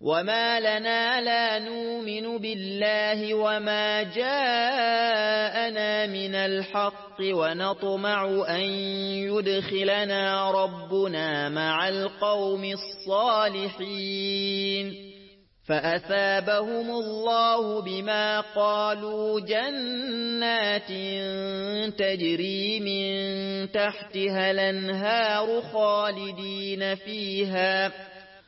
وما لنا لا نؤمن بالله وما جاءنا من الحق ونطمع أن يدخلنا ربنا مع القوم الصالحين فأثابهم الله بما قالوا جنات تجري من تحتها الانهار خالدين فيها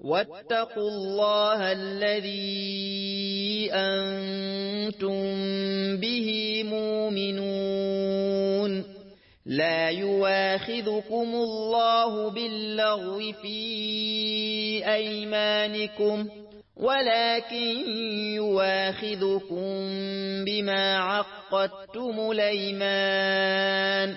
واتقوا الله الذي أنتم به مؤمنون. لا يواخذكم الله باللغو في أيمانكم ولكن يواخذكم بما عقدتم الأيمان.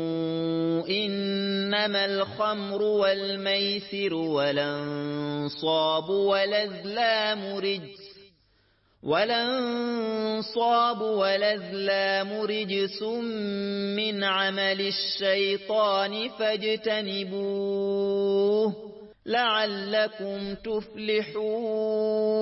إنما الخمر والميسر والأنصاب والأزلام رجس ولنصاب والأزلام رجس من عمل الشيطان فاجتنبوه لعلكم تفلحون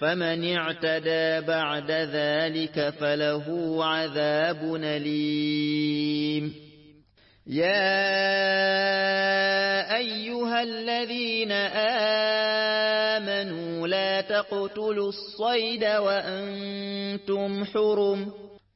فمن اعتدى بعد ذلك فله عذاب أليم. يا أيها الذين آمنوا لا تقتلوا الصيد وأنتم حرم.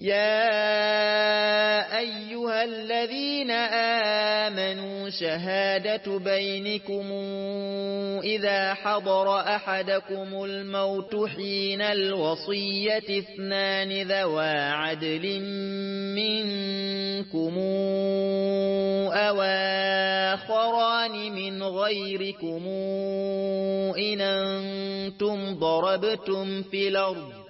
يا أيها الذين آمنوا شهادة بينكم إذا حضر أحدكم الموت حين الوصية اثنان ذوى عدل منكم أواخران من غيركم إن أنتم ضربتم في الأرض.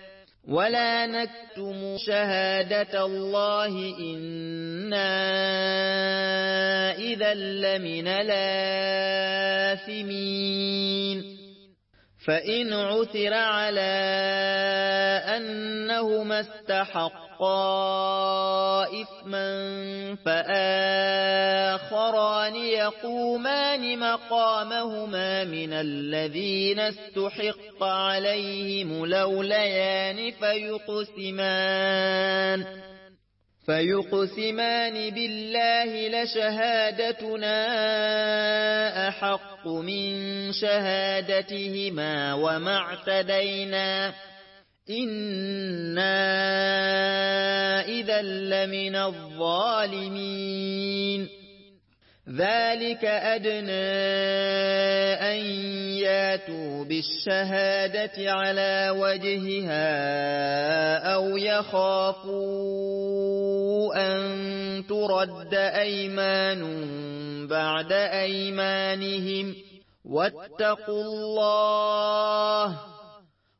ولا نكتم شهادة الله إنا إذا لمن الآثمين فإن عثر على أنهما إثما فآخران يقومان مقامهما من الذين استحق عليهم لوليان فيقسمان فيقسمان بالله لشهادتنا أحق من شهادتهما وما اعتدينا إنا إذا لمن الظالمين. ذلك أدنى أن ياتوا بالشهادة على وجهها أو يخافوا أن ترد أيمان بعد أيمانهم واتقوا الله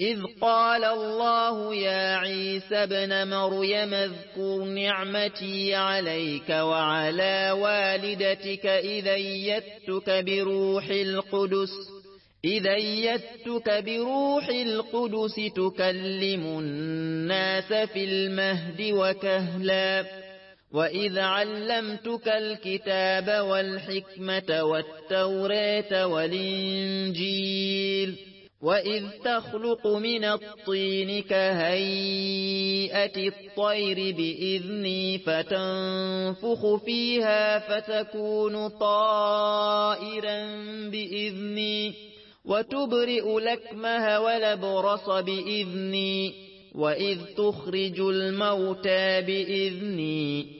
إذ قال الله يا عيسى بن مريم اذكر نعمتي عليك وعلى والدتك إذا يتك بروح القدس إذا يتك بروح القدس تكلم الناس في المهد وكهلا وإذ علمتك الكتاب والحكمة والتوراة والإنجيل. وإذ تخلق من الطين كهيئة الطير بإذني فتنفخ فيها فتكون طائرا بإذني وتبرئ لكمها ولبرص بإذني وإذ تخرج الموتى بإذني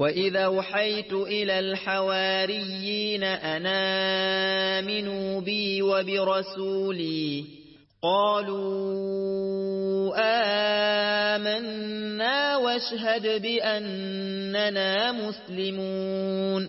وإذا أوحيت إلى الحواريين أنا آمنوا بي وبرسولي قالوا آمنا واشهد بأننا مسلمون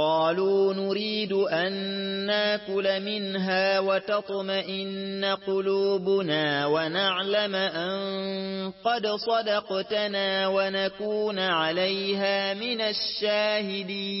قالوا نريد أن ناكل منها وتطمئن قلوبنا ونعلم أن قد صدقتنا ونكون عليها من الشاهدين.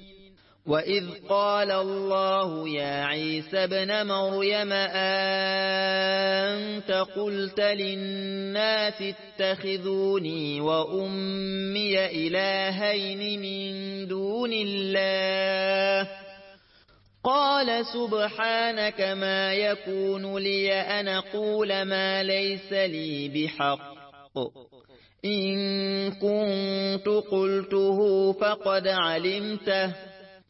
وإذ قال الله يا عيسى بن مريم أنت قلت للناس اتخذوني وأمي إلهين من دون الله قال سبحانك ما يكون لي أن أقول ما ليس لي بحق إن كنت قلته فقد علمته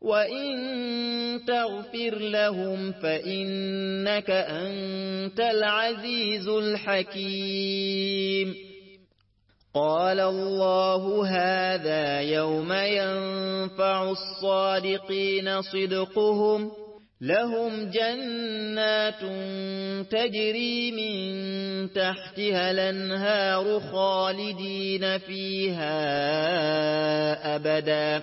وإن تغفر لهم فإنك أنت العزيز الحكيم قال الله هذا يوم ينفع الصادقين صدقهم لهم جنات تجري من تحتها الانهار خالدين فيها أبدا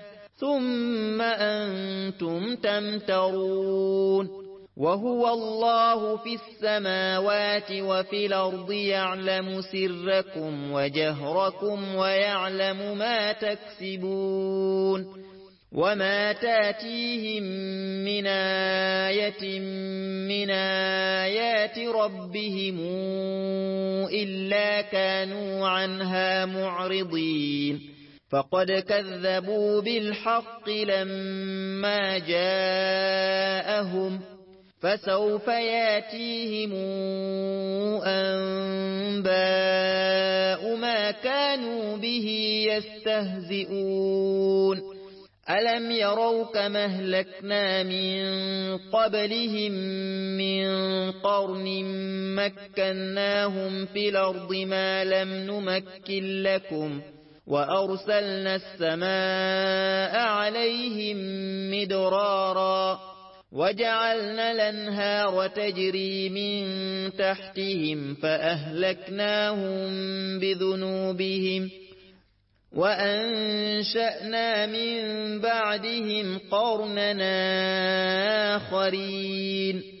ثم أنتم تمترون وهو الله في السماوات وفي الأرض يعلم سركم وجهركم ويعلم ما تكسبون وما تأتيهم من آية من آيات ربهم إلا كانوا عنها معرضين فقد كذبوا بالحق لما جاءهم فسوف ياتيهم أنباء ما كانوا به يستهزئون. ألم يروا كما أهلكنا من قبلهم من قرن مكناهم في الأرض ما لم نمكن لكم وأرسلنا السماء عليهم مدرارا وجعلنا الأنهار تجري من تحتهم فأهلكناهم بذنوبهم وأنشأنا من بعدهم قرننا آخرين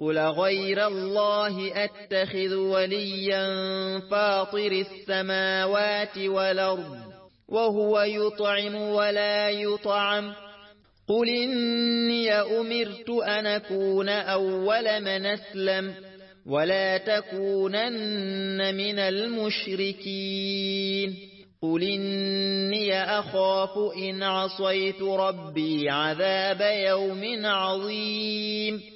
قل غير الله أتخذ وليا فاطر السماوات والأرض وهو يطعم ولا يطعم. قل إني أمرت أن أكون أول من أسلم ولا تكونن من المشركين. قل إني أخاف إن عصيت ربي عذاب يوم عظيم.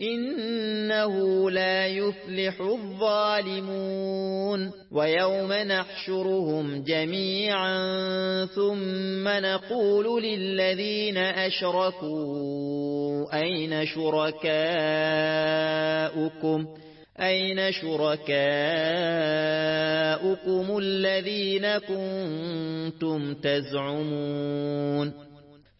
إنه لا يفلح الظالمون. ويوم نحشرهم جميعا ثم نقول للذين أشركوا أين شركاؤكم؟ أين شركاؤكم الذين كنتم تزعمون؟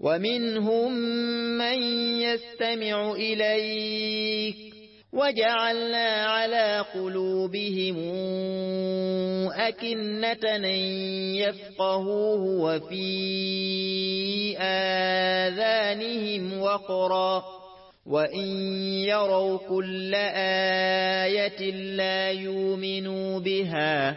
ومنهم من يستمع إليك وجعلنا على قلوبهم أكنة يفقهوه وفي آذانهم وقرا وإن يروا كل آية لا يؤمنوا بها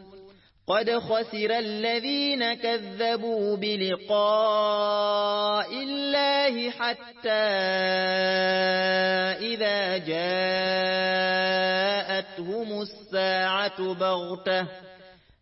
قد خسر الذين كذبوا بلقاء الله حتى إذا جاءتهم الساعة بغتة